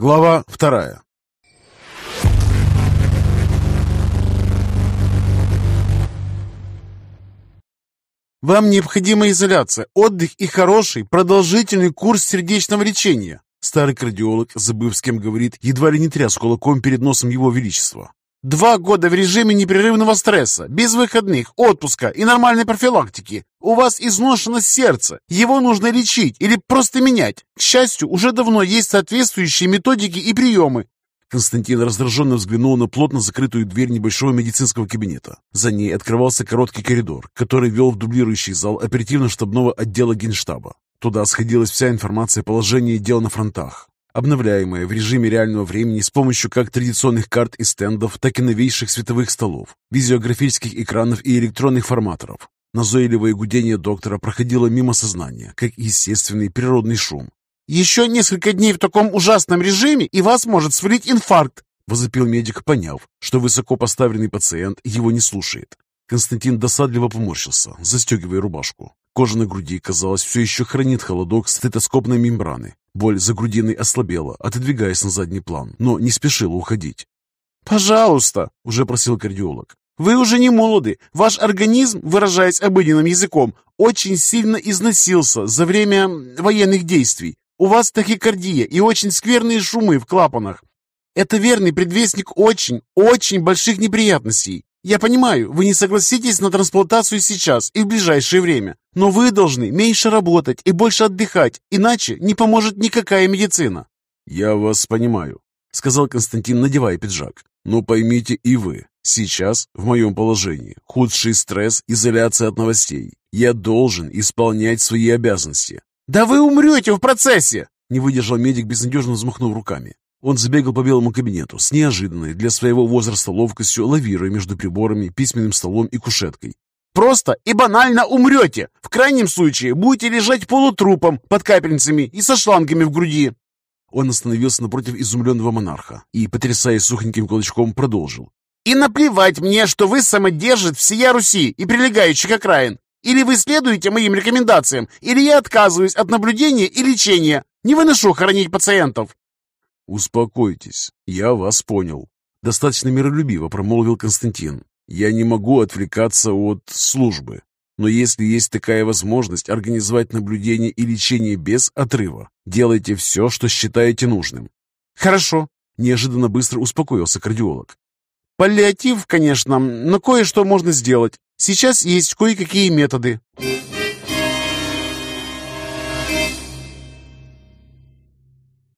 Глава вторая. Вам необходима изоляция, отдых и хороший, продолжительный курс сердечного лечения. Старый кардиолог, забыв с кем говорит, едва ли не тряс кулаком перед носом его величества. Два года в режиме непрерывного стресса, без выходных, отпуска и нормальной профилактики. У вас изношено сердце. Его нужно лечить или просто менять. К счастью, уже давно есть соответствующие методики и приемы. Константин раздраженно взглянул на плотно закрытую дверь небольшого медицинского кабинета. За ней открывался короткий коридор, который вел в дублирующий зал оперативно-штабного отдела Генштаба. Туда сходилась вся информация о положении дел на фронтах, обновляемая в режиме реального времени с помощью как традиционных карт и стендов, так и новейших световых столов, визиографических экранов и электронных форматоров. Назойливое гудение доктора проходило мимо сознания, как естественный природный шум. «Еще несколько дней в таком ужасном режиме, и вас может свалить инфаркт!» возопил медик, поняв, что высоко поставленный пациент его не слушает. Константин досадливо поморщился, застегивая рубашку. Кожа на груди, казалось, все еще хранит холодок стетоскопной мембраны. Боль за грудиной ослабела, отодвигаясь на задний план, но не спешила уходить. «Пожалуйста!» — уже просил кардиолог. «Вы уже не молоды. Ваш организм, выражаясь обыденным языком, очень сильно износился за время военных действий. У вас тахикардия и очень скверные шумы в клапанах. Это верный предвестник очень, очень больших неприятностей. Я понимаю, вы не согласитесь на трансплантацию сейчас и в ближайшее время, но вы должны меньше работать и больше отдыхать, иначе не поможет никакая медицина». «Я вас понимаю», — сказал Константин, надевая пиджак. «Но поймите и вы, сейчас, в моем положении, худший стресс, изоляция от новостей. Я должен исполнять свои обязанности». «Да вы умрете в процессе!» — не выдержал медик, безнадежно взмахнув руками. Он забегал по белому кабинету с неожиданной для своего возраста ловкостью, лавируя между приборами, письменным столом и кушеткой. «Просто и банально умрете! В крайнем случае будете лежать полутрупом под капельницами и со шлангами в груди!» Он остановился напротив изумленного монарха и, потрясая сухеньким кулачком, продолжил. «И наплевать мне, что вы самодержит всея Руси и прилегающих окраин! Или вы следуете моим рекомендациям, или я отказываюсь от наблюдения и лечения! Не выношу хоронить пациентов!» «Успокойтесь, я вас понял», — достаточно миролюбиво промолвил Константин. «Я не могу отвлекаться от службы, но если есть такая возможность организовать наблюдение и лечение без отрыва, делайте все, что считаете нужным». «Хорошо», — неожиданно быстро успокоился кардиолог. «Паллиатив, конечно, но кое-что можно сделать. Сейчас есть кое-какие методы».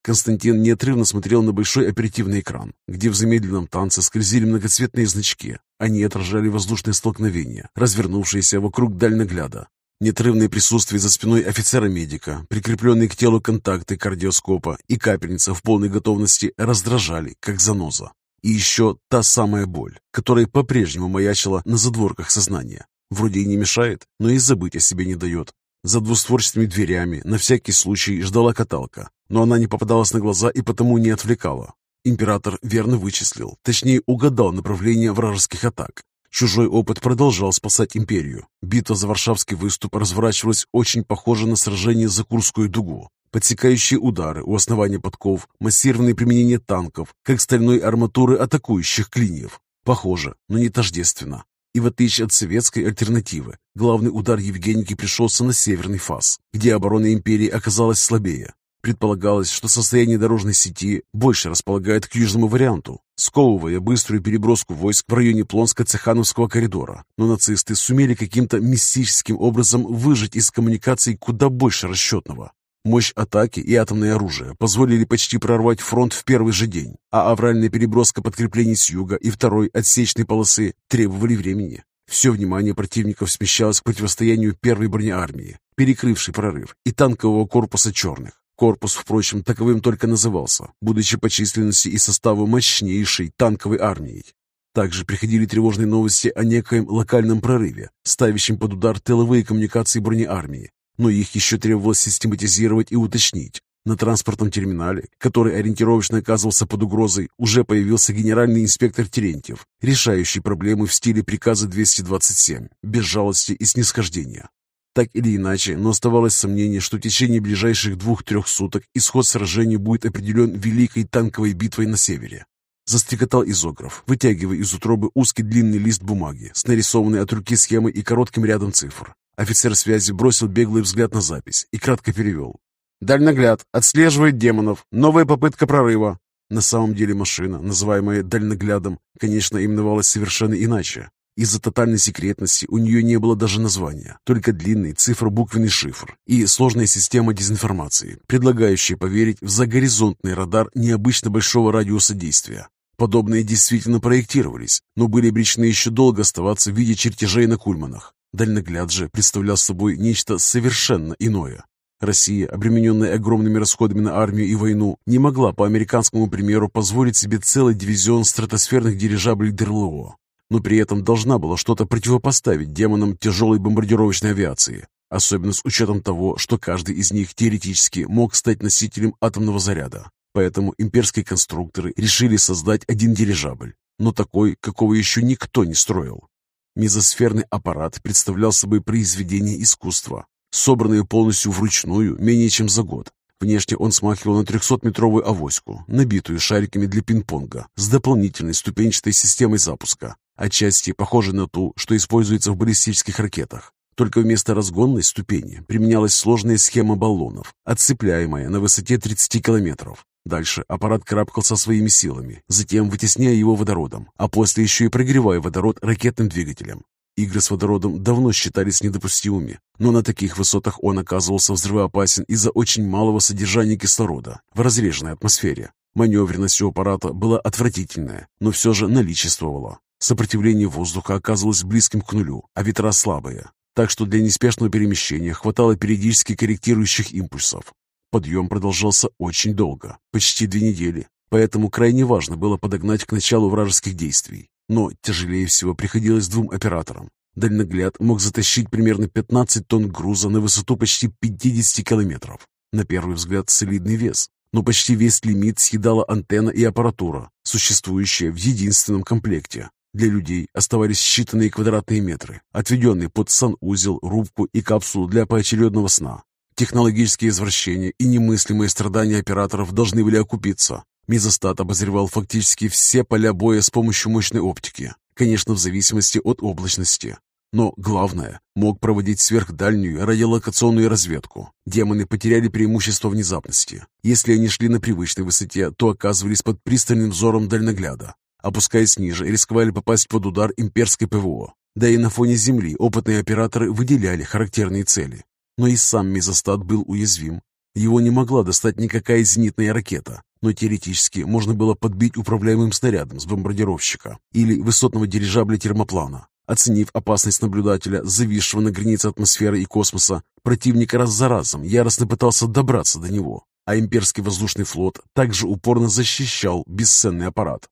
Константин неотрывно смотрел на большой оперативный экран, где в замедленном танце скользили многоцветные значки. Они отражали воздушные столкновения, развернувшиеся вокруг дальногляда. Неотрывное присутствие за спиной офицера-медика, прикрепленные к телу контакты кардиоскопа и капельница в полной готовности раздражали, как заноза. И еще та самая боль, которая по-прежнему маячила на задворках сознания. Вроде и не мешает, но и забыть о себе не дает. За двустворчатыми дверями на всякий случай ждала каталка, но она не попадалась на глаза и потому не отвлекала. Император верно вычислил, точнее угадал направление вражеских атак. Чужой опыт продолжал спасать империю. Битва за Варшавский выступ разворачивалась очень похоже на сражение за Курскую дугу. Подсекающие удары у основания подков, массированное применение танков, как стальной арматуры атакующих клиньев. Похоже, но не тождественно. И в отличие от советской альтернативы, главный удар Евгеники пришелся на северный фас, где оборона империи оказалась слабее. Предполагалось, что состояние дорожной сети больше располагает к южному варианту, сковывая быструю переброску войск в районе Плонско-Цехановского коридора. Но нацисты сумели каким-то мистическим образом выжать из коммуникаций куда больше расчетного. Мощь атаки и атомное оружие позволили почти прорвать фронт в первый же день, а авральная переброска подкреплений с юга и второй отсечной полосы требовали времени. Все внимание противников смещалось к противостоянию первой бронеармии, перекрывшей прорыв, и танкового корпуса черных. Корпус, впрочем, таковым только назывался, будучи по численности и составу мощнейшей танковой армией. Также приходили тревожные новости о некоем локальном прорыве, ставящем под удар тыловые коммуникации бронеармии, но их еще требовалось систематизировать и уточнить. На транспортном терминале, который ориентировочно оказывался под угрозой, уже появился генеральный инспектор Терентьев, решающий проблемы в стиле приказа 227, без жалости и снисхождения. Так или иначе, но оставалось сомнение, что в течение ближайших двух-трех суток исход сражения будет определен великой танковой битвой на севере. Застрекотал изограф, вытягивая из утробы узкий длинный лист бумаги с нарисованной от руки схемой и коротким рядом цифр. Офицер связи бросил беглый взгляд на запись и кратко перевел. «Дальногляд. Отслеживает демонов. Новая попытка прорыва». На самом деле машина, называемая «дальноглядом», конечно, именовалась совершенно иначе. Из-за тотальной секретности у нее не было даже названия, только длинный цифробуквенный шифр и сложная система дезинформации, предлагающая поверить в загоризонтный радар необычно большого радиуса действия. Подобные действительно проектировались, но были обречены еще долго оставаться в виде чертежей на кульманах. Дальногляд же представлял собой нечто совершенно иное. Россия, обремененная огромными расходами на армию и войну, не могла, по американскому примеру, позволить себе целый дивизион стратосферных дирижаблей ДРЛО но при этом должна была что-то противопоставить демонам тяжелой бомбардировочной авиации, особенно с учетом того, что каждый из них теоретически мог стать носителем атомного заряда. Поэтому имперские конструкторы решили создать один дирижабль, но такой, какого еще никто не строил. Мезосферный аппарат представлял собой произведение искусства, собранное полностью вручную менее чем за год. Внешне он смахивал на 300-метровую авоську, набитую шариками для пинг-понга, с дополнительной ступенчатой системой запуска, отчасти похожей на ту, что используется в баллистических ракетах. Только вместо разгонной ступени применялась сложная схема баллонов, отцепляемая на высоте 30 километров. Дальше аппарат карабкался своими силами, затем вытесняя его водородом, а после еще и прогревая водород ракетным двигателем. Игры с водородом давно считались недопустимыми, но на таких высотах он оказывался взрывоопасен из-за очень малого содержания кислорода в разреженной атмосфере. Маневренность у аппарата была отвратительная, но все же наличествовала. Сопротивление воздуха оказывалось близким к нулю, а ветра слабые, так что для неспешного перемещения хватало периодически корректирующих импульсов. Подъем продолжался очень долго, почти две недели, поэтому крайне важно было подогнать к началу вражеских действий. Но тяжелее всего приходилось двум операторам. Дальногляд мог затащить примерно 15 тонн груза на высоту почти 50 километров. На первый взгляд солидный вес, но почти весь лимит съедала антенна и аппаратура, существующая в единственном комплекте. Для людей оставались считанные квадратные метры, отведенные под санузел, рубку и капсулу для поочередного сна. Технологические извращения и немыслимые страдания операторов должны были окупиться. Мезостат обозревал фактически все поля боя с помощью мощной оптики, конечно, в зависимости от облачности. Но главное, мог проводить сверхдальнюю радиолокационную разведку. Демоны потеряли преимущество внезапности. Если они шли на привычной высоте, то оказывались под пристальным взором дальногляда. Опускаясь ниже, рисковали попасть под удар имперской ПВО. Да и на фоне Земли опытные операторы выделяли характерные цели. Но и сам мезостат был уязвим. Его не могла достать никакая зенитная ракета, но теоретически можно было подбить управляемым снарядом с бомбардировщика или высотного дирижабля термоплана. Оценив опасность наблюдателя, зависшего на границе атмосферы и космоса, противник раз за разом яростно пытался добраться до него, а имперский воздушный флот также упорно защищал бесценный аппарат.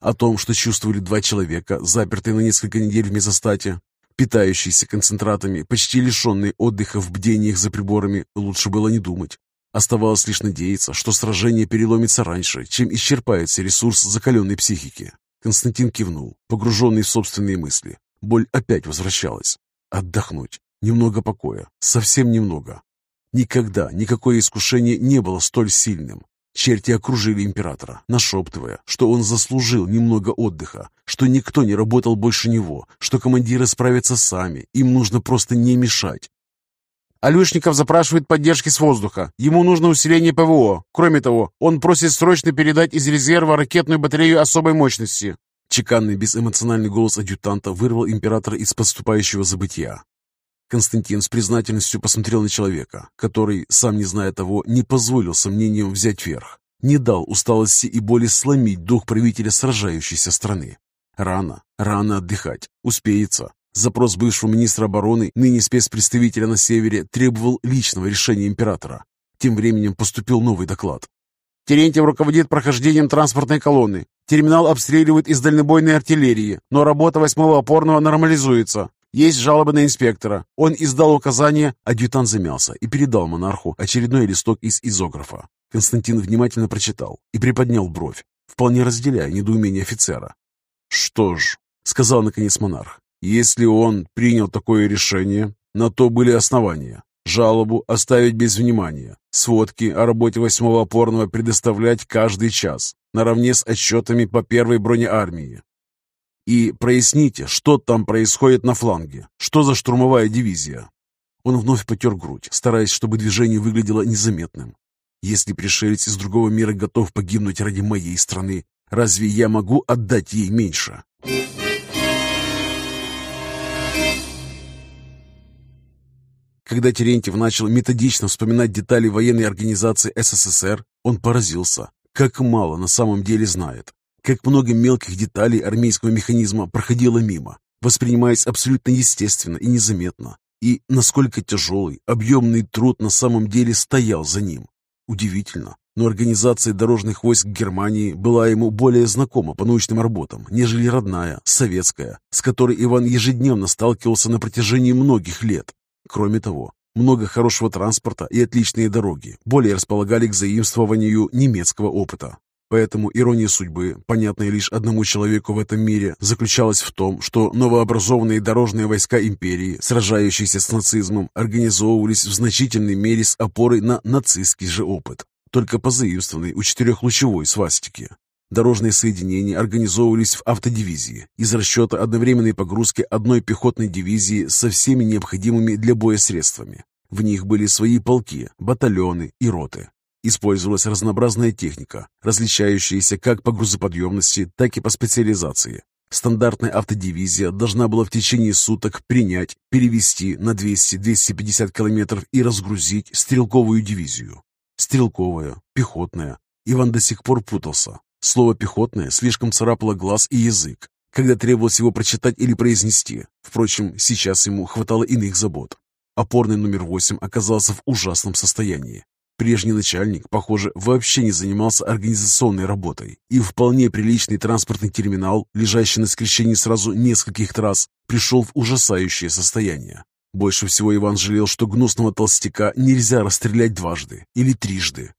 О том, что чувствовали два человека, запертые на несколько недель в мезостате, питающиеся концентратами, почти лишенные отдыха в бдениях за приборами, лучше было не думать. Оставалось лишь надеяться, что сражение переломится раньше, чем исчерпается ресурс закаленной психики. Константин кивнул, погруженный в собственные мысли. Боль опять возвращалась. Отдохнуть. Немного покоя. Совсем немного. Никогда никакое искушение не было столь сильным. Черти окружили императора, нашептывая, что он заслужил немного отдыха, что никто не работал больше него, что командиры справятся сами, им нужно просто не мешать. Алюшников запрашивает поддержки с воздуха. Ему нужно усиление ПВО. Кроме того, он просит срочно передать из резерва ракетную батарею особой мощности. Чеканный безэмоциональный голос адъютанта вырвал императора из подступающего забытия. Константин с признательностью посмотрел на человека, который, сам не зная того, не позволил сомнениям взять верх, не дал усталости и боли сломить дух правителя сражающейся страны. Рано, рано отдыхать, успеется. Запрос бывшего министра обороны, ныне спецпредставителя на севере, требовал личного решения императора. Тем временем поступил новый доклад. Терентьев руководит прохождением транспортной колонны. Терминал обстреливают из дальнобойной артиллерии, но работа восьмого опорного нормализуется. Есть жалобы на инспектора. Он издал указание...» Адъютант замялся и передал монарху очередной листок из изографа. Константин внимательно прочитал и приподнял бровь, вполне разделяя недоумение офицера. «Что ж», — сказал наконец монарх, «если он принял такое решение, На то были основания. Жалобу оставить без внимания. Сводки о работе восьмого опорного предоставлять каждый час, наравне с отчетами по первой бронеармии. И проясните, что там происходит на фланге. Что за штурмовая дивизия? Он вновь потер грудь, стараясь, чтобы движение выглядело незаметным. Если пришелец из другого мира готов погибнуть ради моей страны, разве я могу отдать ей меньше? Когда Терентьев начал методично вспоминать детали военной организации СССР, он поразился, как мало на самом деле знает, как много мелких деталей армейского механизма проходило мимо, воспринимаясь абсолютно естественно и незаметно, и насколько тяжелый, объемный труд на самом деле стоял за ним. Удивительно, но организация дорожных войск Германии была ему более знакома по научным работам, нежели родная, советская, с которой Иван ежедневно сталкивался на протяжении многих лет. Кроме того, много хорошего транспорта и отличные дороги более располагали к заимствованию немецкого опыта. Поэтому ирония судьбы, понятная лишь одному человеку в этом мире, заключалась в том, что новообразованные дорожные войска империи, сражающиеся с нацизмом, организовывались в значительной мере с опорой на нацистский же опыт, только позаимствованный у четырехлучевой свастики. Дорожные соединения организовывались в автодивизии из расчета одновременной погрузки одной пехотной дивизии со всеми необходимыми для боя средствами. В них были свои полки, батальоны и роты. Использовалась разнообразная техника, различающаяся как по грузоподъемности, так и по специализации. Стандартная автодивизия должна была в течение суток принять, перевести на 200-250 километров и разгрузить стрелковую дивизию. Стрелковая, пехотная. Иван до сих пор путался. Слово «пехотное» слишком царапало глаз и язык, когда требовалось его прочитать или произнести. Впрочем, сейчас ему хватало иных забот. Опорный номер 8 оказался в ужасном состоянии. Прежний начальник, похоже, вообще не занимался организационной работой, и вполне приличный транспортный терминал, лежащий на скрещении сразу нескольких трасс, пришел в ужасающее состояние. Больше всего Иван жалел, что гнусного толстяка нельзя расстрелять дважды или трижды,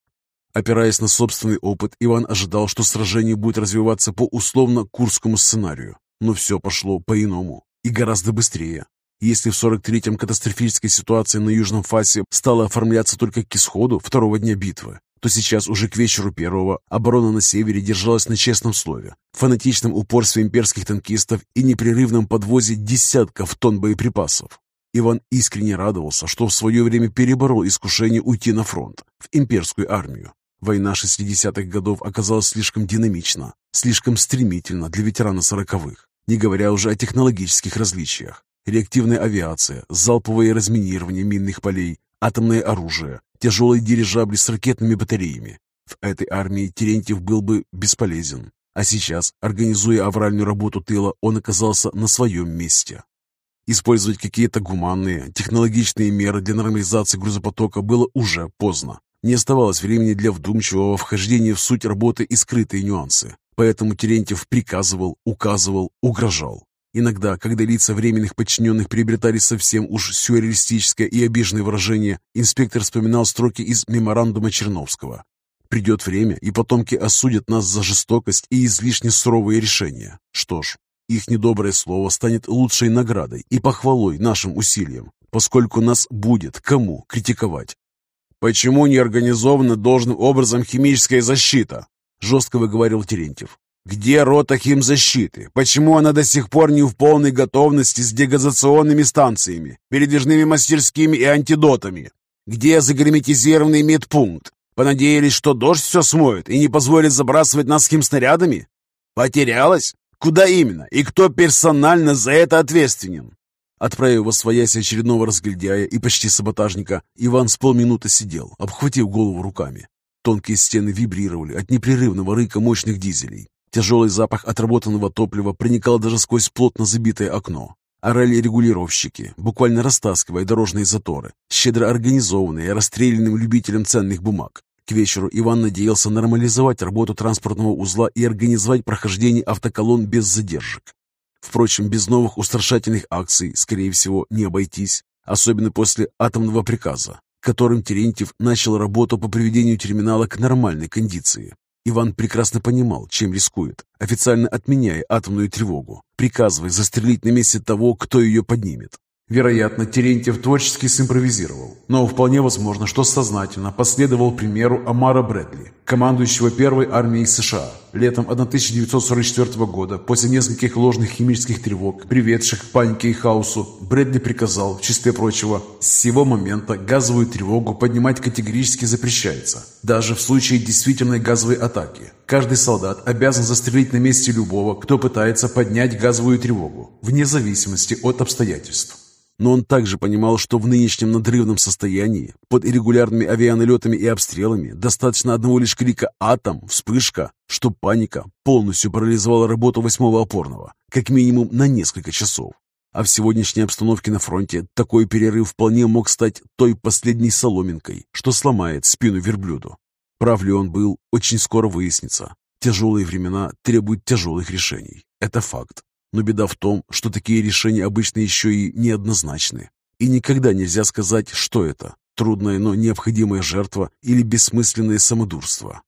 Опираясь на собственный опыт, Иван ожидал, что сражение будет развиваться по условно-курскому сценарию. Но все пошло по-иному и гораздо быстрее. Если в 43-м катастрофическая ситуация на Южном Фасе стала оформляться только к исходу второго дня битвы, то сейчас уже к вечеру первого оборона на севере держалась на честном слове, фанатичном упорстве имперских танкистов и непрерывном подвозе десятков тонн боеприпасов. Иван искренне радовался, что в свое время переборол искушение уйти на фронт, в имперскую армию. Война 60-х годов оказалась слишком динамична, слишком стремительна для ветерана сороковых, не говоря уже о технологических различиях. Реактивная авиация, залповое разминирование минных полей, атомное оружие, тяжелые дирижабли с ракетными батареями. В этой армии Терентьев был бы бесполезен. А сейчас, организуя авральную работу тыла, он оказался на своем месте. Использовать какие-то гуманные, технологичные меры для нормализации грузопотока было уже поздно. Не оставалось времени для вдумчивого вхождения в суть работы и скрытые нюансы. Поэтому Терентьев приказывал, указывал, угрожал. Иногда, когда лица временных подчиненных приобретали совсем уж сюрреалистическое и обиженное выражение, инспектор вспоминал строки из меморандума Черновского. «Придет время, и потомки осудят нас за жестокость и излишне суровые решения. Что ж, их недоброе слово станет лучшей наградой и похвалой нашим усилиям, поскольку нас будет кому критиковать. «Почему не организована должным образом химическая защита?» – жестко выговорил Терентьев. «Где рота химзащиты? Почему она до сих пор не в полной готовности с дегазационными станциями, передвижными мастерскими и антидотами? Где загерметизированный медпункт? Понадеялись, что дождь все смоет и не позволит забрасывать нас химснарядами? Потерялась? Куда именно? И кто персонально за это ответственен? Отправив во своясь очередного разглядяя и почти саботажника, Иван с полминуты сидел, обхватив голову руками. Тонкие стены вибрировали от непрерывного рыка мощных дизелей. Тяжелый запах отработанного топлива проникал даже сквозь плотно забитое окно. Орали регулировщики, буквально растаскивая дорожные заторы, щедро организованные расстрелянным любителям ценных бумаг. К вечеру Иван надеялся нормализовать работу транспортного узла и организовать прохождение автоколонн без задержек. Впрочем, без новых устрашательных акций, скорее всего, не обойтись, особенно после атомного приказа, которым Терентьев начал работу по приведению терминала к нормальной кондиции. Иван прекрасно понимал, чем рискует, официально отменяя атомную тревогу, приказывая застрелить на месте того, кто ее поднимет. Вероятно, Терентьев творчески симпровизировал, но вполне возможно, что сознательно последовал примеру Амара Брэдли, командующего первой армией США. Летом 1944 года, после нескольких ложных химических тревог, приведших к панике и хаосу, Брэдли приказал, в числе прочего, с сего момента газовую тревогу поднимать категорически запрещается, даже в случае действительной газовой атаки. Каждый солдат обязан застрелить на месте любого, кто пытается поднять газовую тревогу, вне зависимости от обстоятельств. Но он также понимал, что в нынешнем надрывном состоянии, под иррегулярными авианалетами и обстрелами, достаточно одного лишь крика «Атом!», «Вспышка!», что паника полностью парализовала работу восьмого опорного, как минимум на несколько часов. А в сегодняшней обстановке на фронте такой перерыв вполне мог стать той последней соломинкой, что сломает спину верблюду. Прав ли он был, очень скоро выяснится. Тяжелые времена требуют тяжелых решений. Это факт. Но беда в том, что такие решения обычно еще и неоднозначны. И никогда нельзя сказать, что это – трудная, но необходимая жертва или бессмысленное самодурство.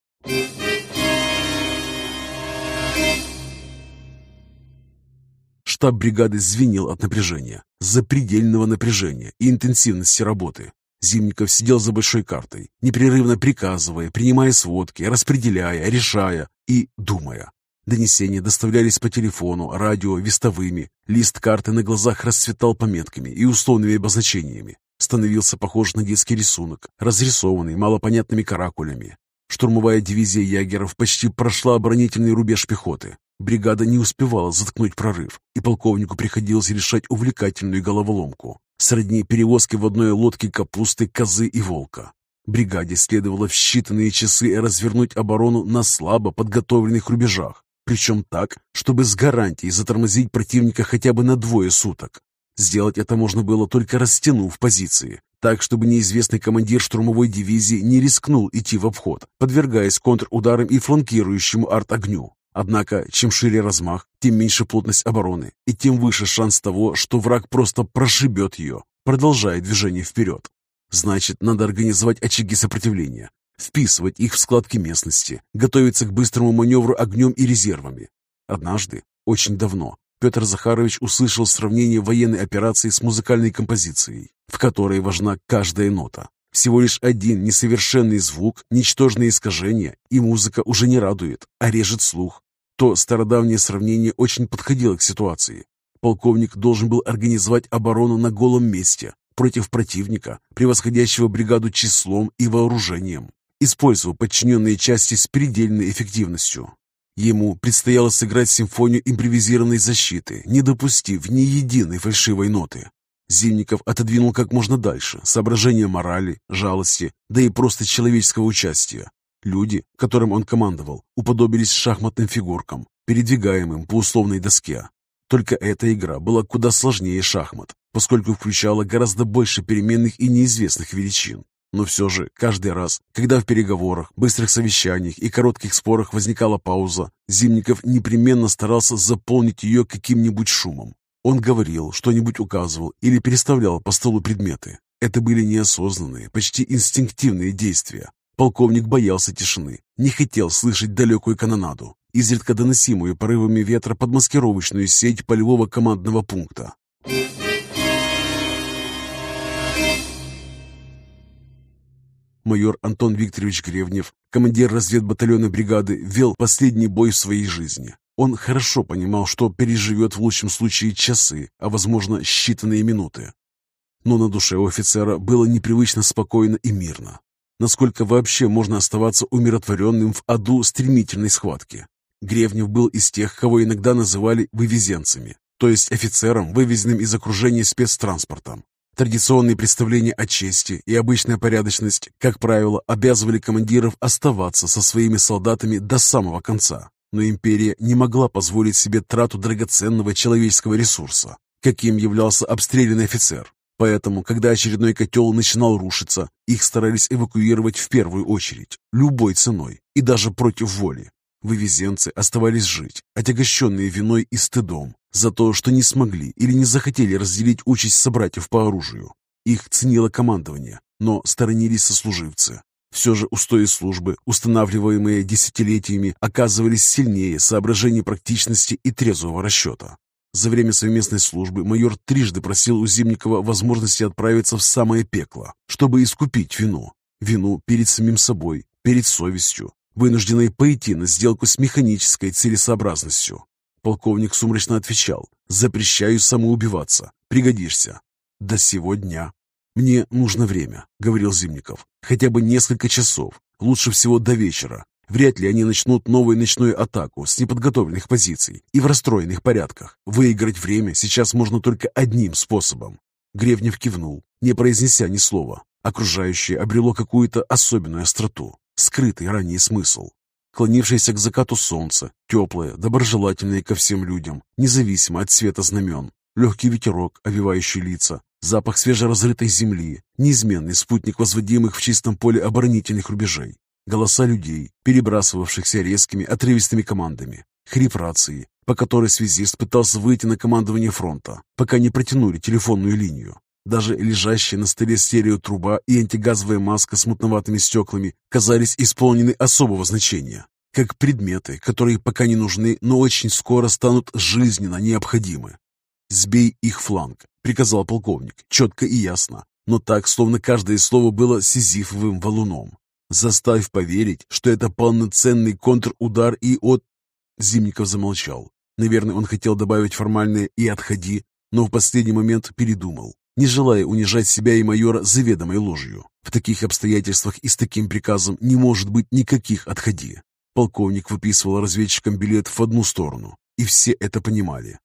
Штаб бригады звенел от напряжения, запредельного напряжения и интенсивности работы. Зимников сидел за большой картой, непрерывно приказывая, принимая сводки, распределяя, решая и думая. Донесения доставлялись по телефону, радио, вестовыми. Лист карты на глазах расцветал пометками и условными обозначениями. Становился похож на детский рисунок, разрисованный малопонятными каракулями. Штурмовая дивизия ягеров почти прошла оборонительный рубеж пехоты. Бригада не успевала заткнуть прорыв, и полковнику приходилось решать увлекательную головоломку, сродни перевозки в одной лодке капусты, козы и волка. Бригаде следовало в считанные часы развернуть оборону на слабо подготовленных рубежах, причем так, чтобы с гарантией затормозить противника хотя бы на двое суток. Сделать это можно было только растянув позиции, так, чтобы неизвестный командир штурмовой дивизии не рискнул идти в обход, подвергаясь контрударам и фланкирующему арт-огню. Однако, чем шире размах, тем меньше плотность обороны, и тем выше шанс того, что враг просто прошибет ее, продолжая движение вперед. Значит, надо организовать очаги сопротивления, вписывать их в складки местности, готовиться к быстрому маневру огнем и резервами. Однажды, очень давно, Петр Захарович услышал сравнение военной операции с музыкальной композицией, в которой важна каждая нота. Всего лишь один несовершенный звук, ничтожные искажения, и музыка уже не радует, а режет слух. То стародавнее сравнение очень подходило к ситуации. Полковник должен был организовать оборону на голом месте, против противника, превосходящего бригаду числом и вооружением использовал подчиненные части с предельной эффективностью. Ему предстояло сыграть симфонию импровизированной защиты, не допустив ни единой фальшивой ноты. Зимников отодвинул как можно дальше соображения морали, жалости, да и просто человеческого участия. Люди, которым он командовал, уподобились шахматным фигуркам, передвигаемым по условной доске. Только эта игра была куда сложнее шахмат, поскольку включала гораздо больше переменных и неизвестных величин. Но все же, каждый раз, когда в переговорах, быстрых совещаниях и коротких спорах возникала пауза, Зимников непременно старался заполнить ее каким-нибудь шумом. Он говорил, что-нибудь указывал или переставлял по столу предметы. Это были неосознанные, почти инстинктивные действия. Полковник боялся тишины, не хотел слышать далекую канонаду, изредка доносимую порывами ветра под маскировочную сеть полевого командного пункта. Майор Антон Викторович Гревнев, командир разведбатальона бригады, вел последний бой в своей жизни. Он хорошо понимал, что переживет в лучшем случае часы, а возможно считанные минуты. Но на душе у офицера было непривычно спокойно и мирно. Насколько вообще можно оставаться умиротворенным в аду стремительной схватки? Гревнев был из тех, кого иногда называли вывезенцами, то есть офицером, вывезенным из окружения спецтранспортом. Традиционные представления о чести и обычная порядочность, как правило, обязывали командиров оставаться со своими солдатами до самого конца. Но империя не могла позволить себе трату драгоценного человеческого ресурса, каким являлся обстрелянный офицер. Поэтому, когда очередной котел начинал рушиться, их старались эвакуировать в первую очередь, любой ценой и даже против воли. Вывезенцы оставались жить, отягощенные виной и стыдом, за то, что не смогли или не захотели разделить участь собратьев по оружию. Их ценило командование, но сторонились сослуживцы. Все же устои службы, устанавливаемые десятилетиями, оказывались сильнее соображений практичности и трезвого расчета. За время совместной службы майор трижды просил у Зимникова возможности отправиться в самое пекло, чтобы искупить вину. Вину перед самим собой, перед совестью, вынужденной пойти на сделку с механической целесообразностью. Полковник сумрачно отвечал, запрещаю самоубиваться, пригодишься. До сего дня. Мне нужно время, говорил Зимников, хотя бы несколько часов, лучше всего до вечера. Вряд ли они начнут новую ночную атаку с неподготовленных позиций и в расстроенных порядках. Выиграть время сейчас можно только одним способом. Гревнев кивнул, не произнеся ни слова. Окружающее обрело какую-то особенную остроту, скрытый ранее смысл. Клонившееся к закату солнце, теплое, доброжелательное ко всем людям, независимо от цвета знамен, легкий ветерок, овивающий лица, запах свежеразрытой земли, неизменный спутник возводимых в чистом поле оборонительных рубежей, голоса людей, перебрасывавшихся резкими, отрывистыми командами, хрип рации, по которой связист пытался выйти на командование фронта, пока не протянули телефонную линию. Даже лежащая на столе стереотруба и антигазовая маска с мутноватыми стеклами казались исполнены особого значения, как предметы, которые пока не нужны, но очень скоро станут жизненно необходимы. «Сбей их фланг», — приказал полковник, четко и ясно, но так, словно каждое слово было сизифовым валуном. «Заставь поверить, что это полноценный контрудар и от...» Зимников замолчал. Наверное, он хотел добавить формальное «и отходи», но в последний момент передумал не желая унижать себя и майора заведомой ложью. В таких обстоятельствах и с таким приказом не может быть никаких отходи. Полковник выписывал разведчикам билет в одну сторону, и все это понимали.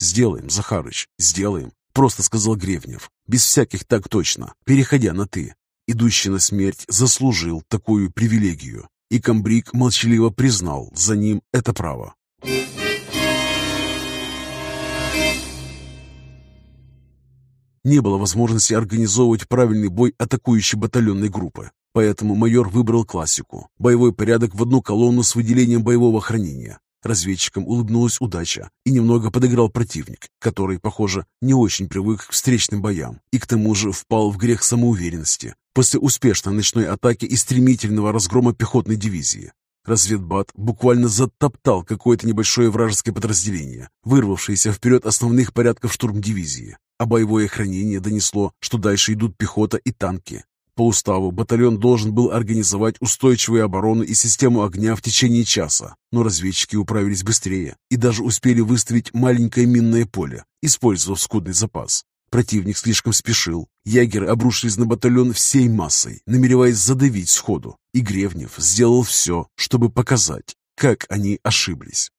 «Сделаем, Захарыч, сделаем», — просто сказал Гревнев, без всяких так точно, переходя на «ты». Идущий на смерть заслужил такую привилегию, и комбриг молчаливо признал за ним это право. Не было возможности организовывать правильный бой атакующей батальонной группы. Поэтому майор выбрал классику – боевой порядок в одну колонну с выделением боевого хранения. Разведчикам улыбнулась удача и немного подыграл противник, который, похоже, не очень привык к встречным боям и к тому же впал в грех самоуверенности после успешной ночной атаки и стремительного разгрома пехотной дивизии. Разведбат буквально затоптал какое-то небольшое вражеское подразделение, вырвавшееся вперед основных порядков штурмдивизии а боевое хранение донесло, что дальше идут пехота и танки. По уставу батальон должен был организовать устойчивую оборону и систему огня в течение часа, но разведчики управились быстрее и даже успели выставить маленькое минное поле, использовав скудный запас. Противник слишком спешил. Ягеры обрушились на батальон всей массой, намереваясь задавить сходу, и Гревнев сделал все, чтобы показать, как они ошиблись.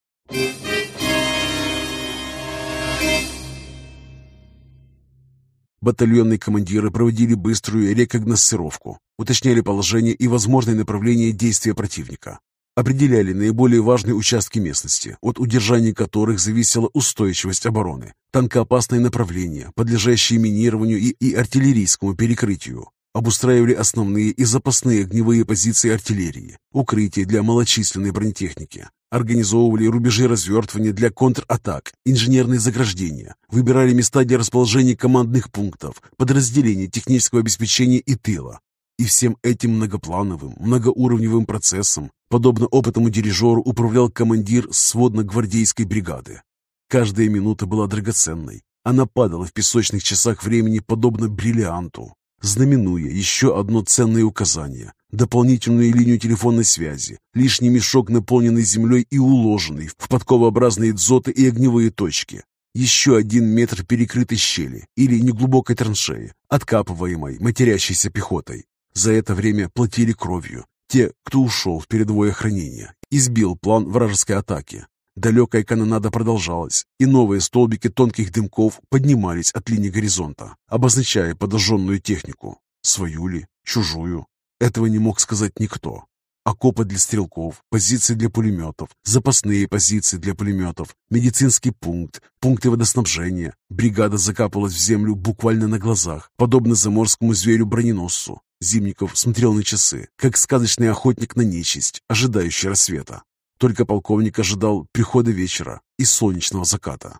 Батальонные командиры проводили быструю рекогносцировку, уточняли положение и возможные направления действия противника, определяли наиболее важные участки местности, от удержания которых зависела устойчивость обороны, танкоопасные направления, подлежащие минированию и, и артиллерийскому перекрытию, обустраивали основные и запасные огневые позиции артиллерии, укрытия для малочисленной бронетехники, Организовывали рубежи развертывания для контратак, инженерные заграждения, выбирали места для расположения командных пунктов, подразделений технического обеспечения и тыла. И всем этим многоплановым, многоуровневым процессом, подобно опытному дирижеру, управлял командир сводно-гвардейской бригады. Каждая минута была драгоценной. Она падала в песочных часах времени подобно бриллианту, знаменуя еще одно ценное указание – дополнительную линию телефонной связи, лишний мешок, наполненный землей и уложенный в подковообразные дзоты и огневые точки, еще один метр перекрытой щели или неглубокой траншеи, откапываемой матерящейся пехотой. За это время платили кровью те, кто ушел в передовое хранение сбил план вражеской атаки. Далекая канонада продолжалась, и новые столбики тонких дымков поднимались от линии горизонта, обозначая подожженную технику. Свою ли? Чужую? Этого не мог сказать никто. Окопы для стрелков, позиции для пулеметов, запасные позиции для пулеметов, медицинский пункт, пункты водоснабжения. Бригада закапывалась в землю буквально на глазах, подобно заморскому зверю-броненосцу. Зимников смотрел на часы, как сказочный охотник на нечисть, ожидающий рассвета. Только полковник ожидал прихода вечера и солнечного заката.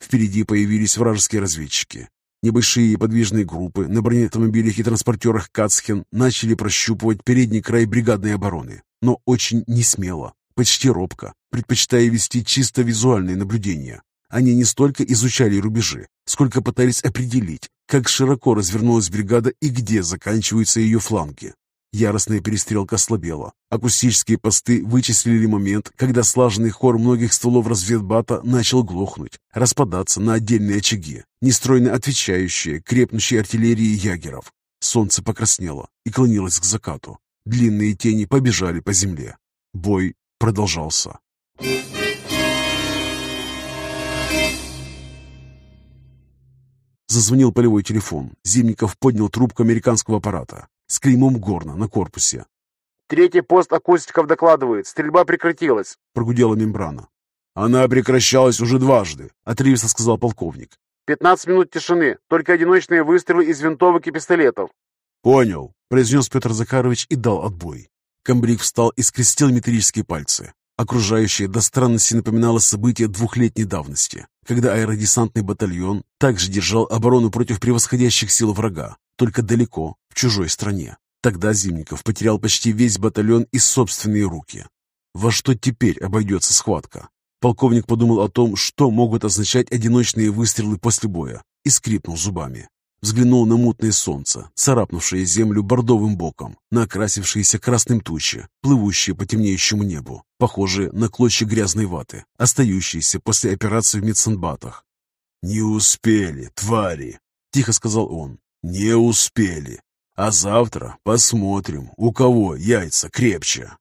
Впереди появились вражеские разведчики. Небольшие подвижные группы на бронеавтомобилях и транспортерах Кацхен начали прощупывать передний край бригадной обороны, но очень несмело, почти робко, предпочитая вести чисто визуальные наблюдения. Они не столько изучали рубежи, сколько пытались определить, как широко развернулась бригада и где заканчиваются ее фланги. Яростная перестрелка ослабела. Акустические посты вычислили момент, когда слаженный хор многих стволов разведбата начал глохнуть, распадаться на отдельные очаги, нестройно отвечающие крепнущей артиллерии ягеров. Солнце покраснело и клонилось к закату. Длинные тени побежали по земле. Бой продолжался. Зазвонил полевой телефон. Зимников поднял трубку американского аппарата с клеймом горна на корпусе. «Третий пост акустиков докладывает. Стрельба прекратилась», — прогудела мембрана. «Она прекращалась уже дважды», — отрывисто сказал полковник. «Пятнадцать минут тишины. Только одиночные выстрелы из винтовок и пистолетов». «Понял», — произнес Петр Захарович и дал отбой. Комбриг встал и скрестил металлические пальцы. Окружающее до странности напоминало события двухлетней давности, когда аэродесантный батальон также держал оборону против превосходящих сил врага, только далеко, в чужой стране. Тогда Зимников потерял почти весь батальон и собственные руки. Во что теперь обойдется схватка? Полковник подумал о том, что могут означать одиночные выстрелы после боя, и скрипнул зубами. Взглянул на мутное солнце, царапнувшее землю бордовым боком, на окрасившиеся красным тучи, плывущие по темнеющему небу, похожие на клочья грязной ваты, остающиеся после операции в медсанбатах. «Не успели, твари!» — тихо сказал он. «Не успели. А завтра посмотрим, у кого яйца крепче».